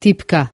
Типка.